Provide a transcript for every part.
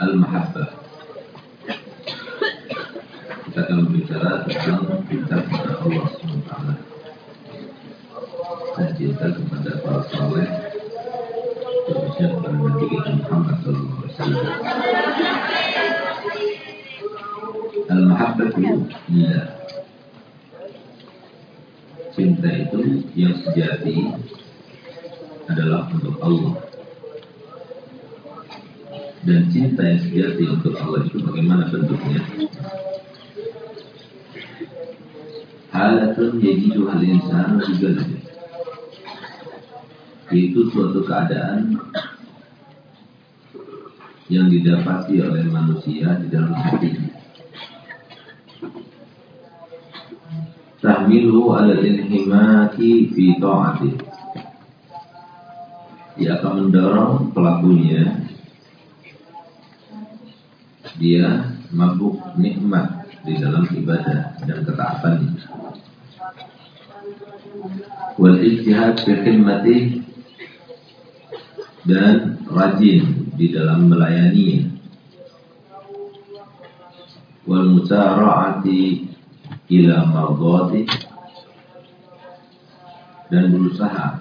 Al-Mahabbah. Kita akan berbicara tentang cinta kepada Allah SWT Dan cinta kepada para saleh Khususnya kepada Nabi kita Muhammad SAW Al-Mahabbah itu Lillah Cinta itu yang sejati adalah untuk Allah dan cinta yang sejati untuk Allah itu bagaimana bentuknya? Halatun yajidu hal insan juga Itu suatu keadaan yang didapati oleh manusia di dalam hatinya. Tahmilu ala inhimaki fi ta'ati. Dia akan mendorong pelakunya dia mabuk nikmat di dalam ibadah dan ketaatan. Wal ijtihad fi khidmati dan rajin di dalam melayani. Wal musara'ati ila mardati dan berusaha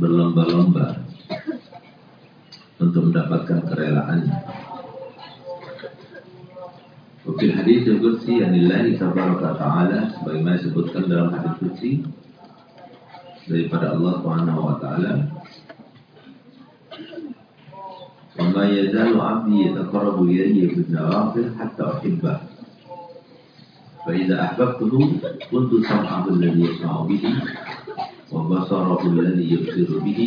berlomba-lomba untuk mendapatkan kerelaannya. وفي الحديث القدسي عن الله تبارك وتعالى بما يثبتكم دلالة الحديث القدسي زي بدأ الله سبحانه وتعالى وما يزال عبدي يتقرب إلي بالنوافل حتى أحبه. فإذا أحببته كنت سمعه الذي يسمع به وبصره الذي يبصر به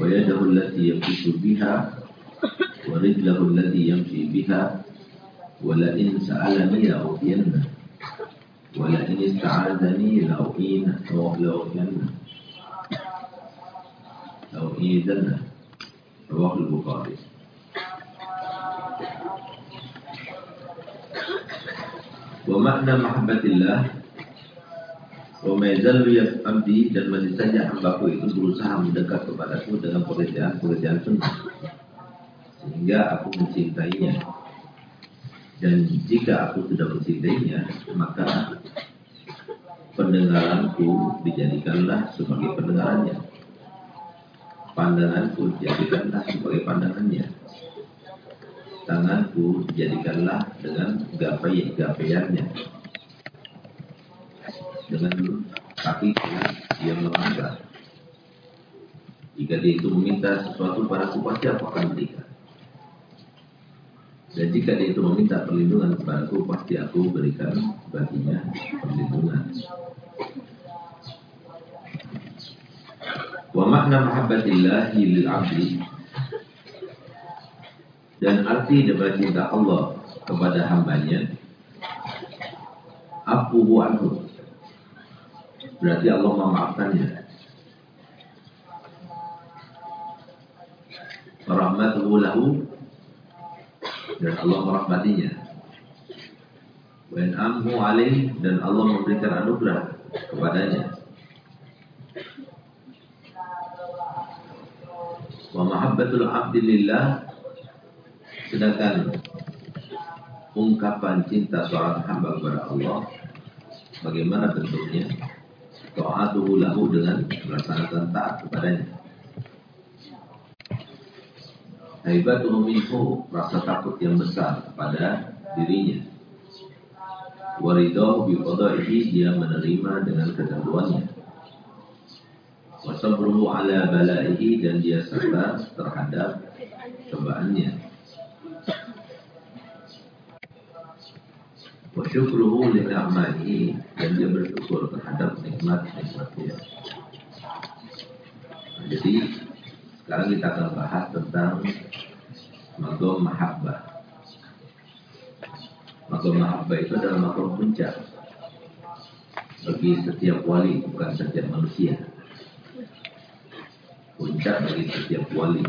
ويده التي يبطش بها ورجله التي يمشي بها ولئن سألني لأعطينه ولئن استعاذني لأعينه لأعينه لأعيذنه رواه البخاري ومعنى محبة الله وما يزال abdi dan masih saja hambaku itu berusaha mendekat kepadaku dengan pekerjaan-pekerjaan sunnah sehingga aku mencintainya dan jika aku sudah mencintainya, maka pendengaranku dijadikanlah sebagai pendengarannya. Pandanganku dijadikanlah sebagai pandangannya. Tanganku dijadikanlah dengan gapai gapaiannya. Dengan kakiku dia melangkah. Jika dia itu meminta sesuatu padaku pasti aku akan berikan. Dan jika dia itu meminta perlindungan kepadaku, pasti aku berikan baginya perlindungan. Wa makna mahabbatillahi lil abdi. Dan arti daripada cinta Allah kepada hambanya afuhu anhu. Berarti Allah memaafkannya. Rahmatuhu lahu dan Allah merahmatinya. Wa amhu alaih dan Allah memberikan anugerah kepadanya. Wa mahabbatul abdi lillah sedangkan ungkapan cinta seorang hamba kepada Allah bagaimana bentuknya? Ta'atuhu lahu dengan melaksanakan taat kepadanya. Haibatuhu minhu rasa takut yang besar pada dirinya. Waridahu biqada'ihi dia menerima dengan ketentuannya. Wasabruhu ala bala'ihi dan dia sabar terhadap cobaannya. Wa syukruhu li dan dia bersyukur terhadap nikmat-nikmatnya. Nah, jadi sekarang kita akan bahas tentang Makom Mahabbah. Makom Mahabbah itu adalah makom puncak Bagi setiap wali, bukan setiap manusia. Puncak bagi setiap wali.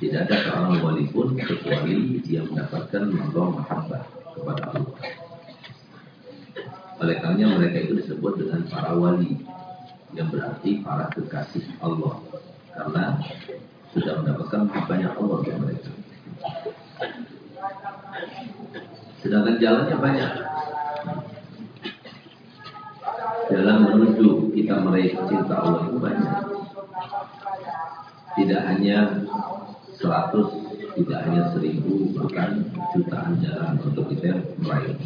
Tidak ada seorang wali pun kecuali dia mendapatkan makom Mahabbah kepada Allah. Oleh karena mereka itu disebut dengan para wali yang berarti para kekasih Allah. Karena sudah mendapatkan banyak Allah untuk mereka. Sedangkan jalannya banyak. Jalan menuju kita meraih cinta Allah itu banyak. Tidak hanya seratus, tidak hanya seribu, bahkan jutaan jalan untuk kita meraih.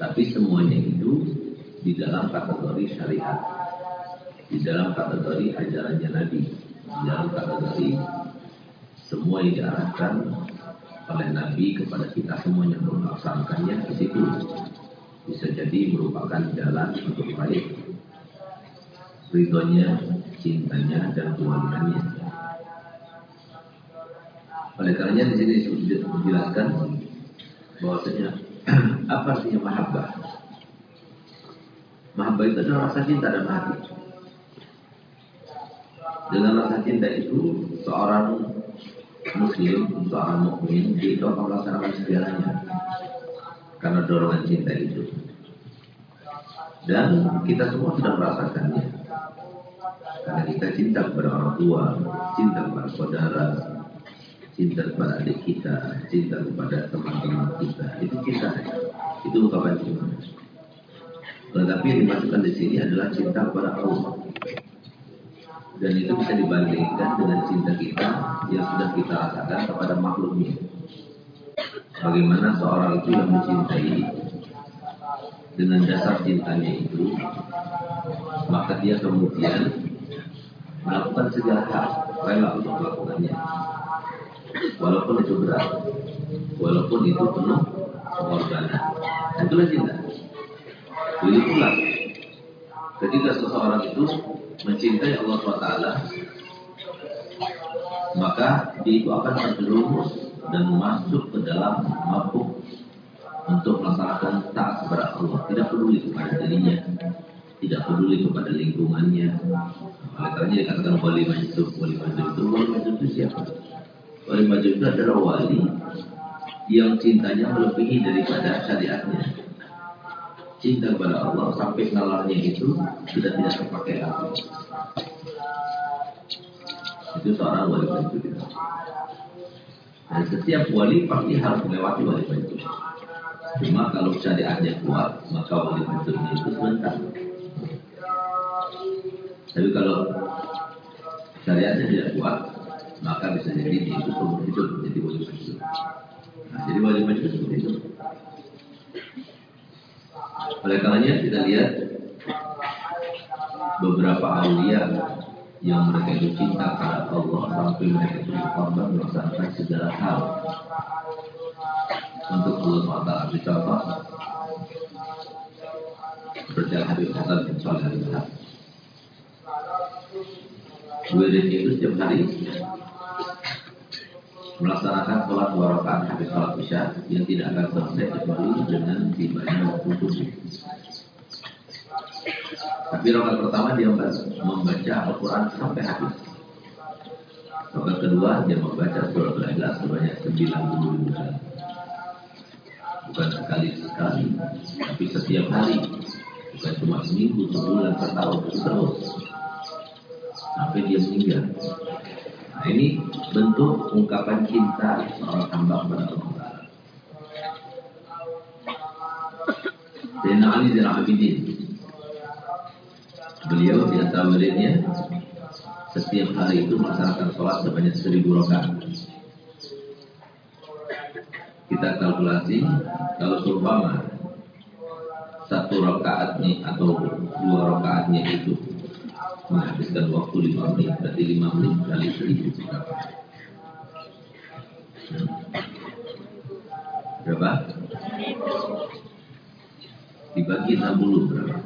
Tapi semuanya itu di dalam kategori syariat, di dalam kategori ajarannya Nabi, dalam kategori semua yang diarahkan oleh Nabi kepada kita semuanya melaksanakannya di situ bisa jadi merupakan jalan untuk meraih ridhonya, cintanya dan kewaliannya. Oleh karenanya di sini sudah dijelaskan bahwasanya apa artinya mahabbah? Mahabbah itu adalah rasa cinta dan hati. Dengan rasa cinta itu seorang muslim, seorang mukmin itu akan melaksanakan segalanya karena dorongan cinta itu. Dan kita semua sudah merasakannya. Karena kita cinta kepada orang tua, cinta kepada saudara, cinta kepada adik kita, cinta kepada teman-teman kita. Itu kita, itu ungkapan cinta. Tetapi yang dimasukkan di sini adalah cinta kepada Allah. Dan itu bisa dibandingkan dengan cinta kita yang sudah kita rasakan kepada makhluknya. Bagaimana seorang itu yang mencintai dengan dasar cintanya itu, maka dia kemudian melakukan segala hal rela untuk melakukannya, walaupun itu berat, walaupun itu penuh pengorbanan. Itulah cinta. Pula ketika seseorang itu mencintai Allah SWT, maka dia itu akan terjerumus dan masuk ke dalam mabuk untuk melaksanakan taat kepada Allah. Tidak peduli kepada dirinya, tidak peduli kepada lingkungannya. Oleh karena dikatakan wali majid, wali majid itu, wali majid itu siapa? Wali majid itu adalah wali yang cintanya melebihi daripada syariatnya. Cinta kepada Allah sampai nalarnya itu sudah tidak terpakai lagi. Itu seorang wali itu. Dan setiap wali pasti harus melewati wali majid. Cuma kalau syariatnya kuat, maka wali majidnya itu sebentar. Tapi kalau syariatnya tidak kuat, maka bisa jadi itu seumur hidup menjadi wali majid. Nah, jadi wali majid seperti itu. Oleh karenanya kita lihat beberapa aulia yang mereka itu cinta kepada Allah sampai mereka itu berkorban melaksanakan segala hal untuk Allah SWT ambil contoh seperti Habib Hasan bin Salih al Wahab Wiridnya itu setiap hari melaksanakan sholat dua rakaat habis sholat isya yang tidak akan selesai kecuali dengan tibanya waktu subuh. Tapi rokat pertama dia membaca Al-Quran sampai habis. Rokat kedua dia membaca surat Al-Ikhlas sebanyak 90 ribu kali. Bukan sekali sekali, tapi setiap hari. Bukan cuma seminggu, sebulan, setahun, terus. Sampai dia meninggal. Nah ini bentuk ungkapan cinta seorang hamba kepada Allah. Sayyidina Ali Zainal Abidin Beliau di antara muridnya setiap hari itu melaksanakan sholat sebanyak seribu rakaat. Kita kalkulasi kalau seumpama satu rakaatnya atau dua rakaatnya itu menghabiskan waktu lima menit berarti lima menit kali seribu berapa? Dibagi 60 berapa?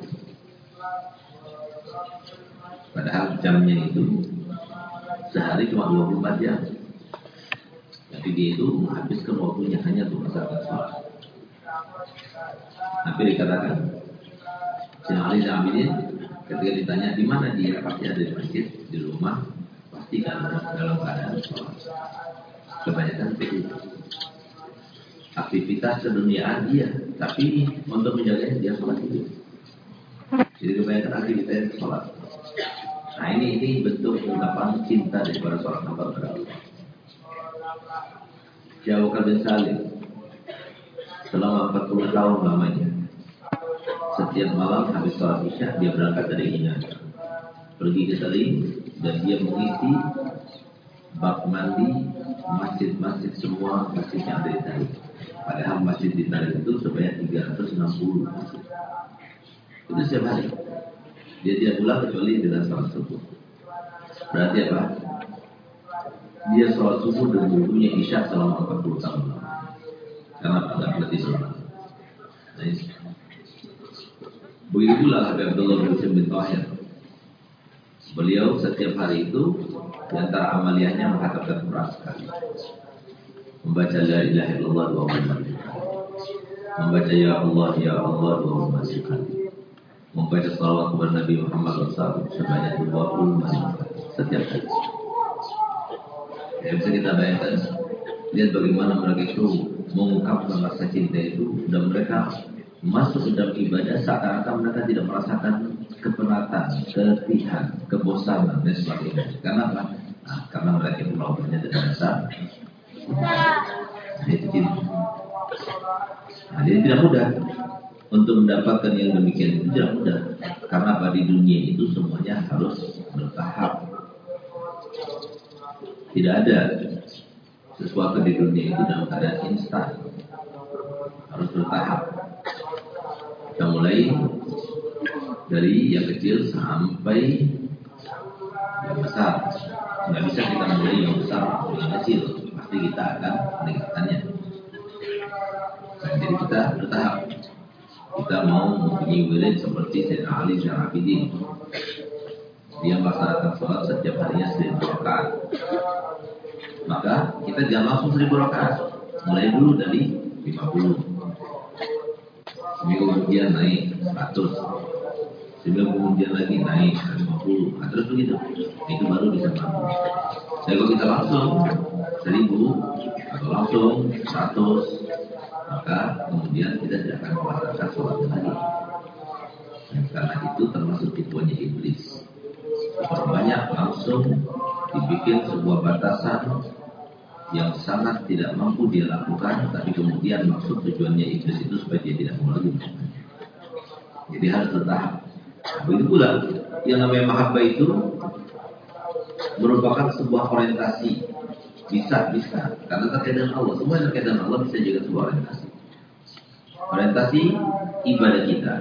Padahal jamnya itu sehari cuma 24 jam. Tapi dia itu menghabiskan waktunya hanya untuk masyarakat sholat. Tapi dikatakan, Sina Ali Zamidin ketika ditanya di mana dia pasti ada di masjid, di rumah, pasti kan dalam keadaan sholat. Kebanyakan itu aktivitas keduniaan dia, tapi untuk menjaganya dia sholat itu. Jadi kebanyakan aktivitas sholat. Nah ini ini bentuk ungkapan cinta daripada seorang hamba kepada Allah. Jauh bin Salim selama 40 tahun lamanya. Setiap malam habis sholat isya dia berangkat dari Ina, pergi ke Salim dan dia mengisi bak mandi masjid-masjid semua masjid yang ada di Tarim. Padahal masjid di Tarim itu sebanyak 360 masjid. Itu setiap hari. Dia tidak pulang kecuali dengan sholat subuh. Berarti apa? Dia sholat subuh dan wudhunya isya selama 40 tahun. Karena tidak berarti sholat. Nah, Begitu pula Habib Abdullah bin bin Tahir. Beliau setiap hari itu di antara amaliyahnya mengatakan Quran sekali. Membaca la ilaha illallah kali. Membaca ya Allah ya Allah dua kali. Membaca salawat kepada Nabi Muhammad SAW sebanyak 20 kali setiap hari. Ya, bisa kita bayangkan lihat bagaimana mereka itu mengungkapkan rasa cinta itu dan mereka masuk ke dalam ibadah seakan-akan mereka tidak merasakan kepenatan, keletihan, kebosanan dan sebagainya. Karena apa? Nah, karena mereka melakukannya dengan dasar. Nah, itu tidak. Nah, jadi tidak mudah untuk mendapatkan yang demikian itu tidak mudah. Karena pada dunia itu semuanya harus bertahap. Tidak ada sesuatu di dunia itu dalam keadaan instan. Harus bertahap. Kita mulai dari yang kecil sampai yang besar. Nggak bisa kita mulai yang besar atau yang kecil. Pasti kita akan meningkatkannya. Nah, jadi kita bertahap. Kita mau mempunyai wilayah seperti Sayyidina Ali Syarafidin. Dia melaksanakan sholat setiap harinya seribu rakaat. Maka kita jangan langsung seribu rakaat. Mulai dulu dari 50. Seminggu kemudian naik 100 Seminggu kemudian lagi naik 50 nah, Terus begitu. Itu baru bisa mampu Jadi kalau kita langsung? 1000 Atau langsung 100 Maka kemudian kita tidak akan melaksanakan sholatnya lagi. Dan Karena itu termasuk tipuannya iblis. Banyak langsung dibikin sebuah batasan yang sangat tidak mampu dia lakukan, tapi kemudian maksud tujuannya iblis itu supaya dia tidak mau lagi Jadi harus bertahap. Begitu pula yang namanya mahabbah itu merupakan sebuah orientasi. Bisa, bisa. Karena terkait dengan Allah. Semua yang terkait dengan Allah bisa juga sebuah orientasi. Orientasi ibadah kita.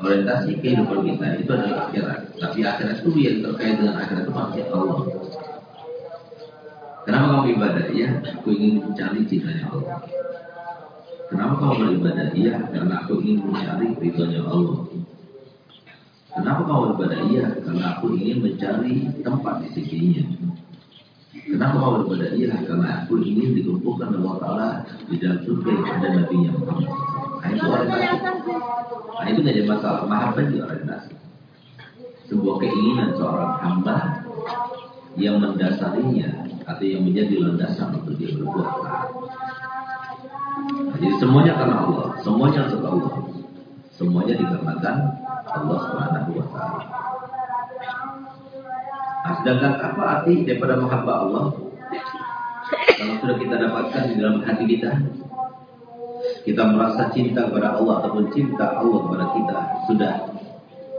Orientasi kehidupan kita itu adalah akhirat. Tapi akhirat itu yang terkait dengan akhirat itu pasti Allah. Kenapa kamu ibadah? Ya, aku ingin mencari cintanya Allah. Kenapa kamu beribadah? Iya, karena aku ingin mencari ridhonya Allah. Kenapa kamu beribadah? Iya, karena aku ingin mencari tempat di sisinya. Kenapa kamu beribadah? Iya, karena aku ingin dikumpulkan Allah Ta'ala di dalam surga yang ada Nabi yang. Nah, itu orientasi. Nah, itu tidak ada masalah. Mahabbah itu orientasi. Sebuah keinginan seorang hamba yang mendasarinya atau yang menjadi landasan untuk dia berbuat Nah, jadi semuanya karena Allah, semuanya untuk Allah. Semuanya dikarenakan Allah Subhanahu wa taala. Nah, sedangkan apa arti daripada mahabbah Allah? Kalau sudah kita dapatkan di dalam hati kita, kita merasa cinta kepada Allah ataupun cinta Allah kepada kita sudah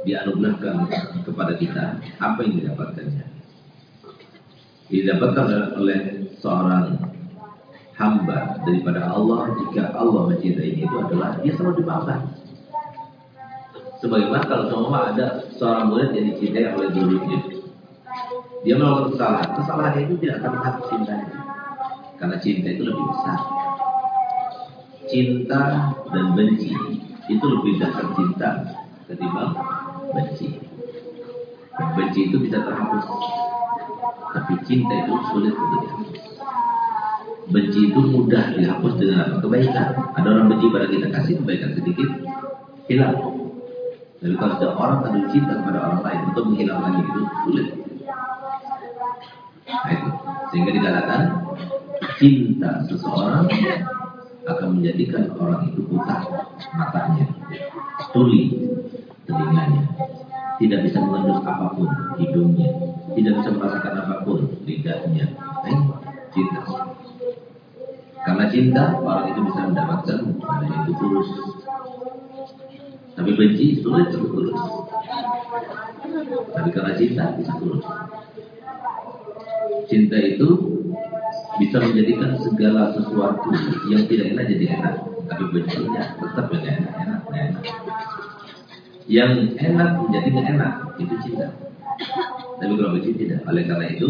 dianugerahkan kepada kita, apa yang didapatkannya? Didapatkan oleh seorang hamba daripada Allah jika Allah mencintai itu adalah dia selalu dimaafkan. Sebagaimana kalau semua ada seorang murid yang dicintai oleh gurunya, dia melakukan kesalahan, kesalahan itu tidak akan menghapus cintanya, karena cinta itu lebih besar. Cinta dan benci itu lebih dasar cinta ketimbang benci. benci itu bisa terhapus tapi cinta itu sulit untuk dihapus. Benci itu mudah dihapus dengan? Kebaikan. Ada orang benci pada kita kasih kebaikan sedikit, hilang. Tapi kalau ada orang ada cinta kepada orang lain untuk menghilangkan itu sulit. Nah itu. Sehingga dikatakan cinta seseorang akan menjadikan orang itu buta matanya, tuli telinganya, tidak bisa mengendus apa pun hidungnya, tidak bisa merasakan apa pun lidahnya. Eh, cinta. Karena cinta, orang itu bisa mendapatkan badan itu kurus. Tapi benci sulit untuk kurus. Tapi karena cinta bisa kurus. Cinta itu bisa menjadikan segala sesuatu yang tidak enak jadi enak. Tapi bencinya tetap yang enak, enak, enak. Yang enak menjadi enak itu cinta. Tapi kalau benci tidak. Oleh karena itu,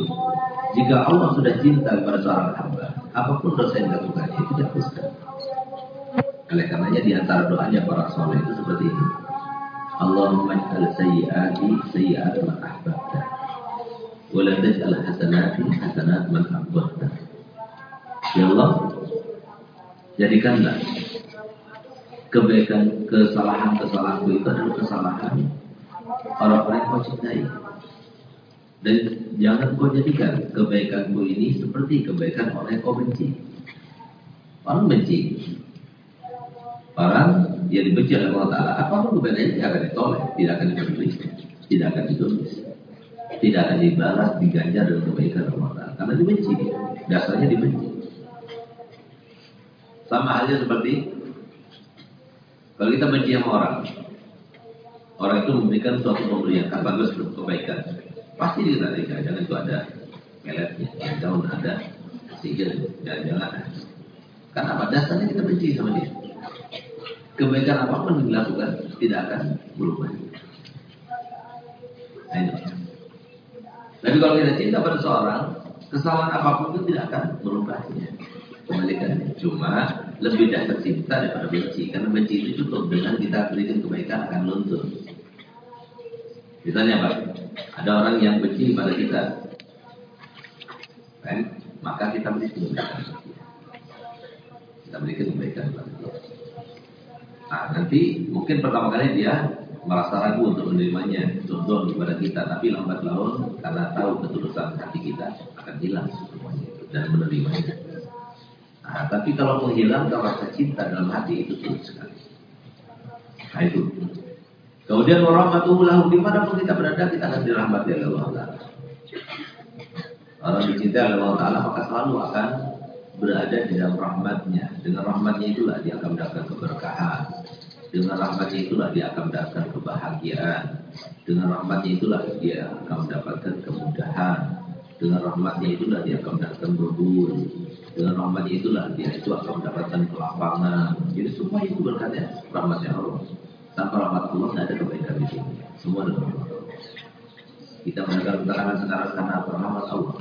jika Allah sudah cinta kepada seorang hamba, apa pun dosa yang dilakukannya itu dihapuskan. Oleh karenanya di antara doanya para soleh itu seperti ini. Allahumma ja'al sayyiati sayyiat man ahbabta. Wa la taj'al hasanati hasanat man ahbabta. Ya Allah, jadikanlah kebaikan kesalahan kesalahanku itu adalah kesalahan orang-orang yang kau cintai dan jangan kau jadikan kebaikanku ini seperti kebaikan orang yang kau benci. Orang benci. Orang yang dibenci oleh Allah Ta'ala apa pun kebaikannya tidak akan ditolak tidak akan ditulis tidak akan ditulis. Tidak akan dibalas diganjar dengan kebaikan Allah Ta'ala. Karena dibenci. Dasarnya dibenci. Sama halnya seperti kalau kita benci sama orang, orang itu memberikan suatu pemberian, kan bagus kebaikan. Pasti kita dikasih, jangan itu ada meletnya, daun ada sihir, jangan-jangan. Karena apa? Dasarnya kita benci sama dia. Kebaikan apa pun yang dilakukan tidak akan berubah. Nah, ini. Tapi kalau kita cinta pada seorang, kesalahan apa pun itu tidak akan berubahnya. Kembalikan. Cuma lebih dahsyat cinta daripada benci karena benci itu cukup dengan kita berikan kebaikan akan luntur misalnya apa ada orang yang benci pada kita. Kan? Maka kita berikan kebaikan kita berikan kebaikan nah nanti mungkin pertama kali dia merasa ragu untuk menerimanya untuk kepada kita. Tapi lambat laun karena tahu ketulusan hati kita akan hilang semuanya dan menerimanya. Nah, tapi kalau menghilangkan rasa cinta dalam hati itu sulit sekali. Nah itu. Kemudian warahmatullahi pun kita berada kita akan dirahmati oleh Allah Taala. Orang dicintai oleh Allah Taala maka selalu akan berada di dalam rahmatnya. Dengan rahmatnya itulah dia akan mendapatkan keberkahan. Dengan rahmatnya itulah dia akan mendapatkan kebahagiaan. Dengan rahmatnya itulah dia akan mendapatkan kemudahan. Dengan rahmatnya itulah dia akan mendapatkan berburu dengan rahmatnya itulah dia itu akan mendapatkan kelapangan. Jadi semua itu berkatnya rahmatnya Allah. Tanpa rahmat Allah tidak ada kebaikan di sini. Semua adalah rahmat Allah. Kita mendengar keterangan sekarang karena rahmat Allah.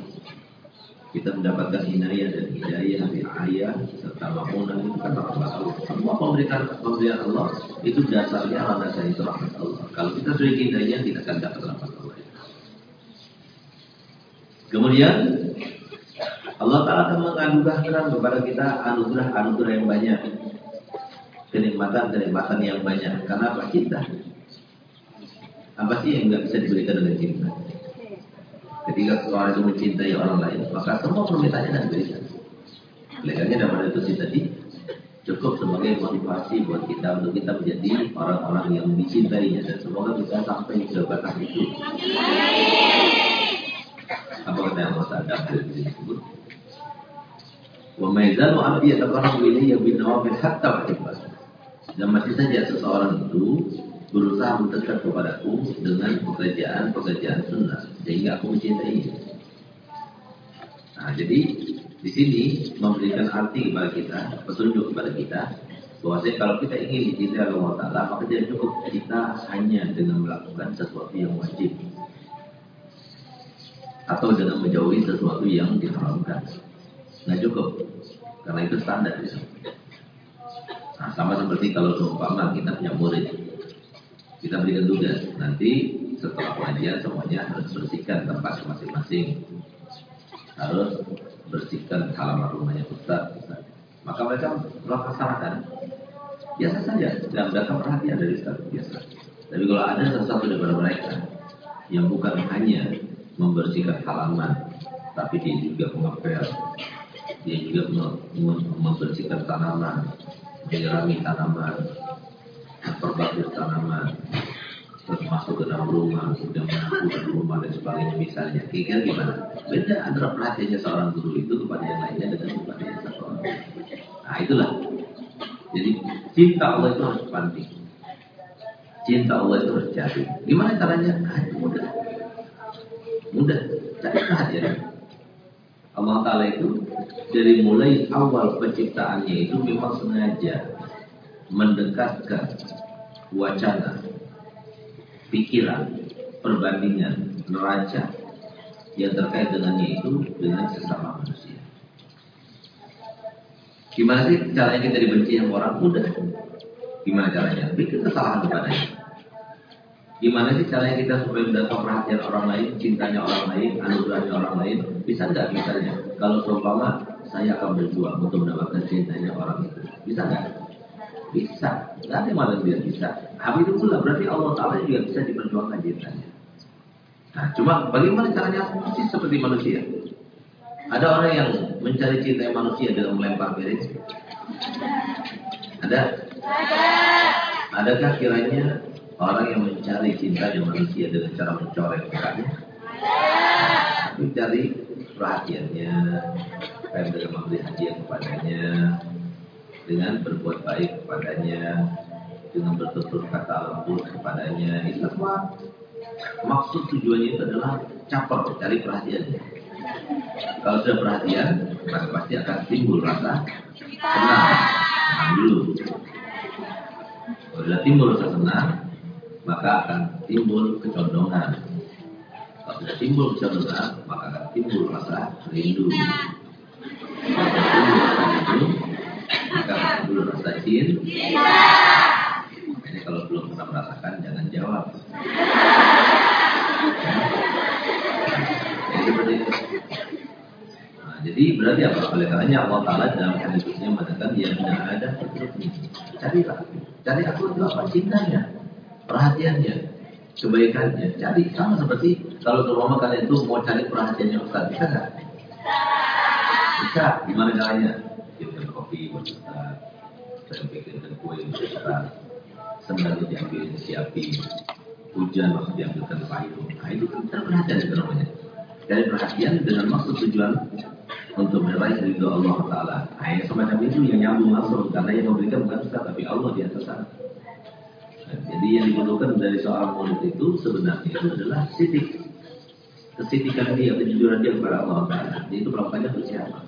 Kita mendapatkan inayah dan hidayah, ayah serta bangunan itu karena rahmat Allah. Semua pemberian pemberian Allah itu dasarnya dasar itu rahmat Allah. Kalau kita sudah hidayah, kita akan dapat rahmat Allah. Kemudian Allah Ta'ala akan menganugerahkan kepada kita anugerah-anugerah yang banyak. Kenikmatan-kenikmatan yang banyak. Karena apa? Cinta. Apa sih yang nggak bisa diberikan dengan cinta? Ketika seorang itu mencintai orang lain, maka semua permintaannya akan diberikan. Legalnya dalam itu sih tadi cukup sebagai motivasi buat kita untuk kita menjadi orang-orang yang dicintainya dan semoga kita sampai ke batas itu. Apa kata yang Ta'ala disebut? Wa maizalu abdi yataqarrabu ilayya bin nawafil hatta uhibba. Dan masih saja seseorang itu berusaha mendekat kepadaku dengan pekerjaan-pekerjaan sunnah sehingga aku mencintainya. Nah, jadi di sini memberikan arti kepada kita, petunjuk kepada kita bahwa kalau kita ingin dicintai oleh Allah Taala maka tidak cukup kita hanya dengan melakukan sesuatu yang wajib atau dengan menjauhi sesuatu yang diharamkan. Nggak cukup. Karena itu standar ya. Nah, sama seperti kalau seumpama kita punya murid. Kita berikan tugas. Nanti setelah pengajian semuanya harus bersihkan tempat masing-masing. Harus bersihkan halaman rumahnya Ustaz. Maka mereka melaksanakan biasa saja dan mereka perhatian dari Ustaz biasa. Tapi kalau ada sesuatu daripada mereka yang bukan hanya membersihkan halaman, tapi dia juga mengepel, dia juga membersihkan tanaman, menyirami tanaman, memperbaiki tanaman, masuk ke dalam rumah, mengaku dalam rumah dan sebagainya misalnya. Kira-kira gimana? Beda antara perhatiannya seorang guru itu kepada yang lainnya dengan kepada satu orang. Nah itulah. Jadi cinta Allah itu harus penting. Cinta Allah itu harus cari. Gimana caranya? Nah, mudah. Mudah. Cari perhatian. Allah Ta'ala itu dari mulai awal penciptaannya itu memang sengaja mendekatkan wacana pikiran, perbandingan, neraca yang terkait dengannya itu dengan sesama manusia. Gimana sih caranya kita dibenci yang orang muda? Gimana caranya? Bikin kesalahan kepadanya. Gimana sih caranya kita supaya mendapat perhatian orang lain, cintanya orang lain, anugerahnya orang lain? Bisa nggak misalnya? Kalau seumpama saya akan berjuang untuk mendapatkan cintanya orang itu. Bisa nggak? Bisa. Nggak ada malah dia bisa. Habis itu pula berarti Allah Ta'ala juga bisa diperjuangkan cintanya. Nah, cuma bagaimana caranya Masih seperti manusia. Ada orang yang mencari cinta manusia dengan melempar piring? Ada? Ada. Adakah kiranya orang yang mencari cinta manusia dengan cara mencoreng mukanya? Mencari perhatiannya, kayak dengan memberi hadiah kepadanya, dengan berbuat baik kepadanya, dengan bertutur kata lembut kepadanya. Itu semua maksud tujuannya itu adalah caper, cari perhatiannya. Kalau sudah perhatian, maka pasti akan timbul rasa senang. Senang dulu. Kalau sudah timbul rasa senang, maka akan timbul kecondongan. Kalau sudah timbul kecondongan, maka akan timbul rasa rindu. Timbul rindu, maka dulu rasa cinta. Ini kalau belum pernah merasakan jangan jawab. Jadi seperti itu. Nah, jadi berarti apa? Oleh karenanya Allah Taala dalam hadisnya mengatakan yang tidak ada Carilah, cari aku itu apa? Cintanya, perhatiannya, kebaikannya. Cari sama seperti kalau seumpama kalian itu mau cari perhatiannya Ustaz, bisa nggak? Bisa. Gimana caranya? kopi buat Ustaz saya bikinkan kue untuk Ustaz sendal diambil siapi hujan waktu diambilkan payung nah itu kan perhatian itu namanya dari perhatian dengan maksud tujuan untuk meraih ridho Allah Taala. Nah, yang semacam itu yang nyambung langsung karena yang memberikan bukan Ustaz tapi Allah di atas sana. Jadi yang dibutuhkan dari seorang murid itu sebenarnya itu adalah sidik kesitikan dia, kejujuran dia kepada Allah Taala. Itu melakukannya untuk siapa?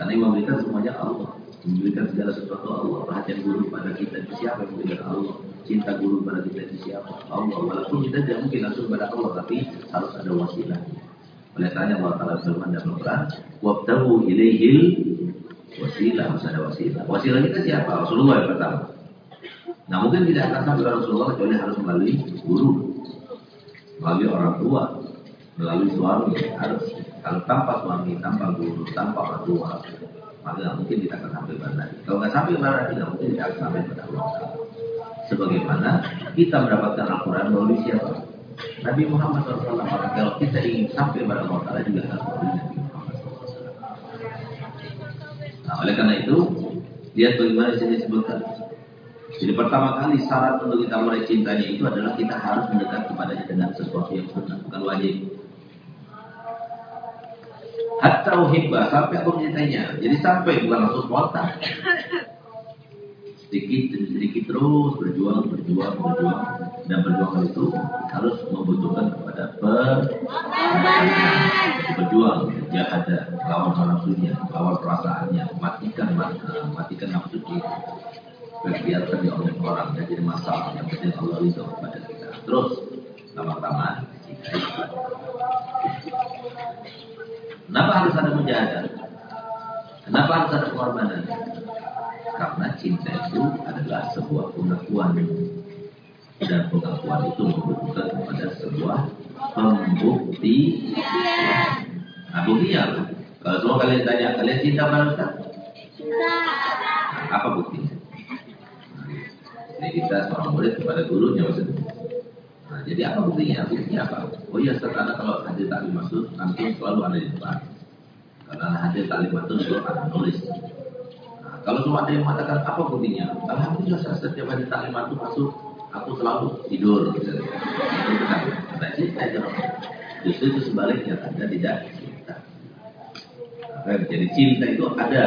Karena yang memberikan semuanya Allah. Memberikan segala sesuatu Allah. Perhatian guru pada kita itu siapa yang memberikan Allah. Cinta guru pada kita itu siapa? Allah. Walaupun kita tidak mungkin langsung pada Allah. Tapi harus ada wasilah. Oleh karena Allah Ta'ala firman dalam Al-Quran. Wabtahu ilaihil wasilah. Harus ada wasilah. Wasilah kita siapa? Rasulullah yang pertama. Nah mungkin tidak akan sampai Rasulullah kecuali harus melalui guru. Melalui orang tua. Melalui suami. Harus kalau tanpa suami, tanpa guru, tanpa orang tua, maka mungkin kita akan sampai pada. Kalau nggak sampai pada Nabi, mungkin kita akan sampai pada Allah Sebagaimana kita mendapatkan Al-Quran melalui siapa? Nabi Muhammad SAW. Kalau kita ingin sampai pada Allah juga harus melalui Nabi Muhammad SAW. Nah, oleh karena itu, lihat bagaimana sini disebutkan. Jadi pertama kali syarat untuk kita mulai cintanya itu adalah kita harus mendekat kepadanya dengan sesuatu yang sunnah, bukan wajib. Hatta uhibba sampai aku mencintainya. Jadi sampai bukan langsung spontan. Sedikit demi sedikit terus berjuang, berjuang, berjuang. Dan berjuang itu harus membutuhkan kepada pengorbanan. Berjuang, ada lawan nafsunya, lawan perasaannya, Biarkan dia oleh orang jadi masalah yang penting Allah itu kepada kita. Terus lama-lama jika Kenapa harus ada mujahadah? Kenapa harus ada pengorbanan? Karena cinta itu adalah sebuah pengakuan dan pengakuan itu membutuhkan kepada sebuah pembukti. Nah, buktinya Kalau semua kalian tanya, kalian cinta pada Ustaz? Cinta. Apa buktinya? Jadi kita seorang murid kepada gurunya maksudnya. Nah, jadi apa buktinya? Buktinya apa? Oh iya, sekarang kalau hadir taklim masuk, nanti selalu ada di depan. Karena hadir taklim masuk selalu ada nulis. Nah, kalau cuma ada yang mengatakan apa buktinya? Alhamdulillah saya setiap hadir taklim masuk masuk aku selalu tidur. Gitu. Itu cinta itu. Sebaliknya, Anda tidak cinta. Nah, jadi cinta itu ada.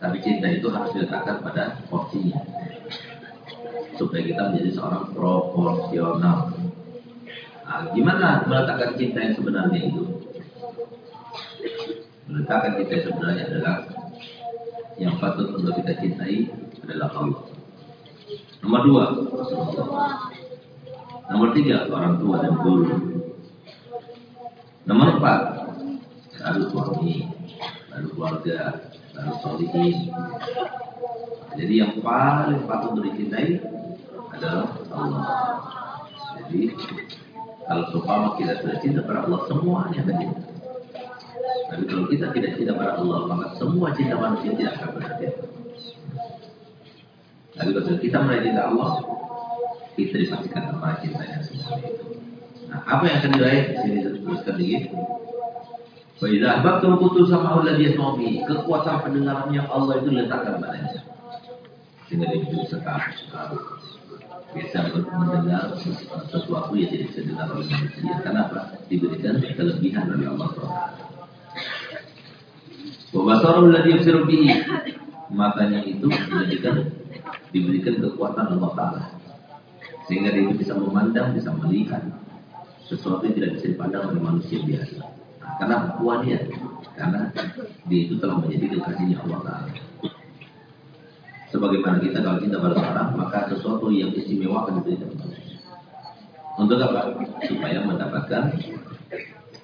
Tapi cinta itu harus diletakkan pada porsinya. Supaya kita menjadi seorang proporsional. Nah, gimana meletakkan cinta yang sebenarnya itu? Meletakkan cinta yang sebenarnya adalah yang patut untuk kita cintai adalah Allah. Nomor dua, Nomor tiga, orang tua dan guru. Nomor empat, lalu suami, lalu keluarga, lalu solihin. Jadi yang paling patut untuk dicintai adalah Allah. Jadi kalau seumpama kita sudah cinta pada Allah, semuanya cinta. Tapi kalau kita tidak cinta pada Allah, maka semua cinta manusia tidak akan berarti. Tapi kalau kita mulai cinta Allah, kita dipastikan kepada cintanya semua. Nah, apa yang akan diraih? Sini teruskan lagi. Wa idza ahbabtum kuntu sama'u alladhi yasma'u Kekuatan pendengarannya Allah itu letakkan padanya. Sehingga dia bisa tahu. Biasa mendengar sesuatu yang tidak bisa dengar oleh manusia. Kenapa? Diberikan kelebihan oleh Allah SWT. Wa basarul ladzi yubsiru bihi. Matanya itu diberikan diberikan kekuatan Allah Taala. Sehingga dia bisa memandang, bisa melihat sesuatu yang tidak bisa dipandang oleh manusia biasa. Karena kuat dia, karena dia itu telah menjadi kekasihnya Allah Taala. Sebagaimana kita kalau cinta pada maka sesuatu yang istimewa akan diberikan Untuk apa? Supaya mendapatkan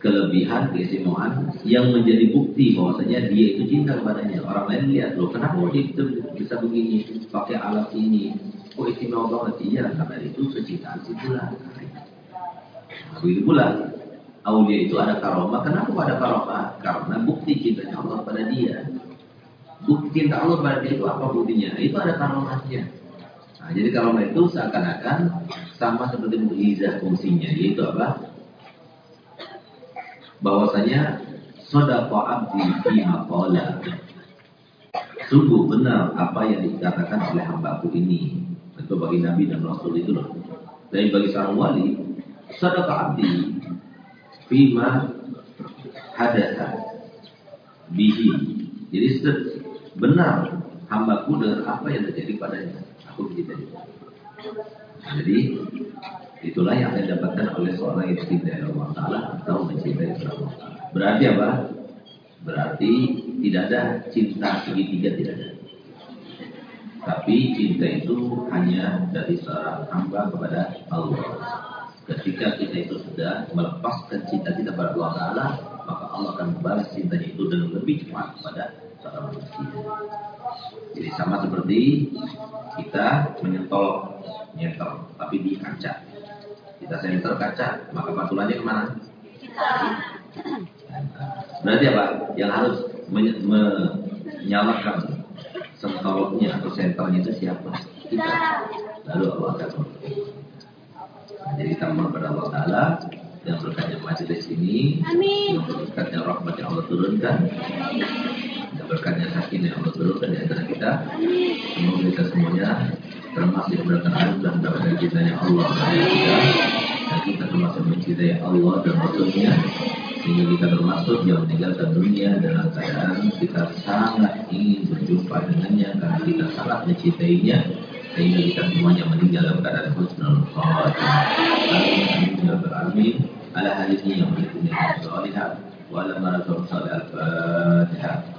kelebihan, keistimewaan yang menjadi bukti bahwasanya dia itu cinta kepadanya. Orang lain lihat loh, kenapa dia bisa begini, pakai alat ini, kok istimewa banget? Iya, karena itu kecintaan si bulan. Begitu pula, Aulia itu ada karomah. Kenapa ada karomah? Karena bukti cintanya Allah pada dia. Bukti cinta Allah pada dia itu apa buktinya? Itu ada karomahnya. Nah, jadi karomah itu seakan-akan sama seperti mukjizat fungsinya, yaitu apa? bahwasanya sodako abdi fi maqala. Sungguh benar apa yang dikatakan oleh hambaku ini. Tentu bagi Nabi dan Rasul itu loh. Tapi bagi seorang wali, sodako abdi fima hadatha bihi. Jadi benar hambaku dengan apa yang terjadi padanya. Aku begitu. Jadi Itulah yang akan didapatkan oleh seorang yang cintai Allah Ta'ala atau mencintai Allah Berarti apa? Berarti tidak ada cinta segitiga tidak ada. Tapi cinta itu hanya dari seorang hamba kepada Allah. Ketika kita itu sudah melepaskan cinta kita pada Allah Ta'ala, maka Allah akan membalas cintanya itu dengan lebih cepat kepada. Jadi sama seperti kita menyetol, nyetor, tapi di kaca kita senter kaca, maka pantulannya ke mana? Berarti apa? Yang harus menyalakan sentolnya atau senternya itu siapa? Kita. Lalu Allah akan Jadi kita mohon kepada Allah Ta'ala yang berkatnya majelis ini, yang berkatnya rahmat yang Allah turunkan, yang berkatnya sakin yang Allah turunkan di antara kita. Semoga kita semuanya termasuk mendapatkan anugerah mendapatkan cintanya Allah kepada kita dan kita termasuk mencintai Allah dan Rasulnya sehingga kita termasuk yang meninggalkan dunia dalam keadaan kita sangat ingin berjumpa dengannya karena kita sangat mencintainya sehingga kita semuanya meninggal dalam keadaan husnul khawatir. Amin alamin. Ala hadisnya yang berikutnya wa ala maratul salih al-fatihah.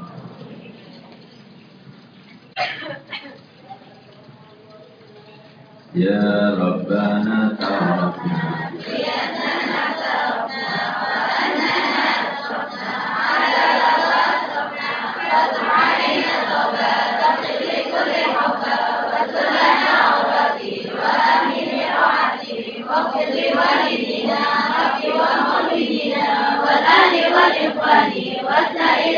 يا ربنا تعرفنا بأننا تعرفنا وأننا أشرفنا على أشرفنا فاطب علينا توبة تغفر لكل حبة واستر لنا عورتي وأمن واغفر لوالدينا حقي ومولدينا والأهل والإخوان والسائر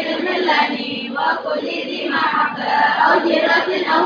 أو جرة أو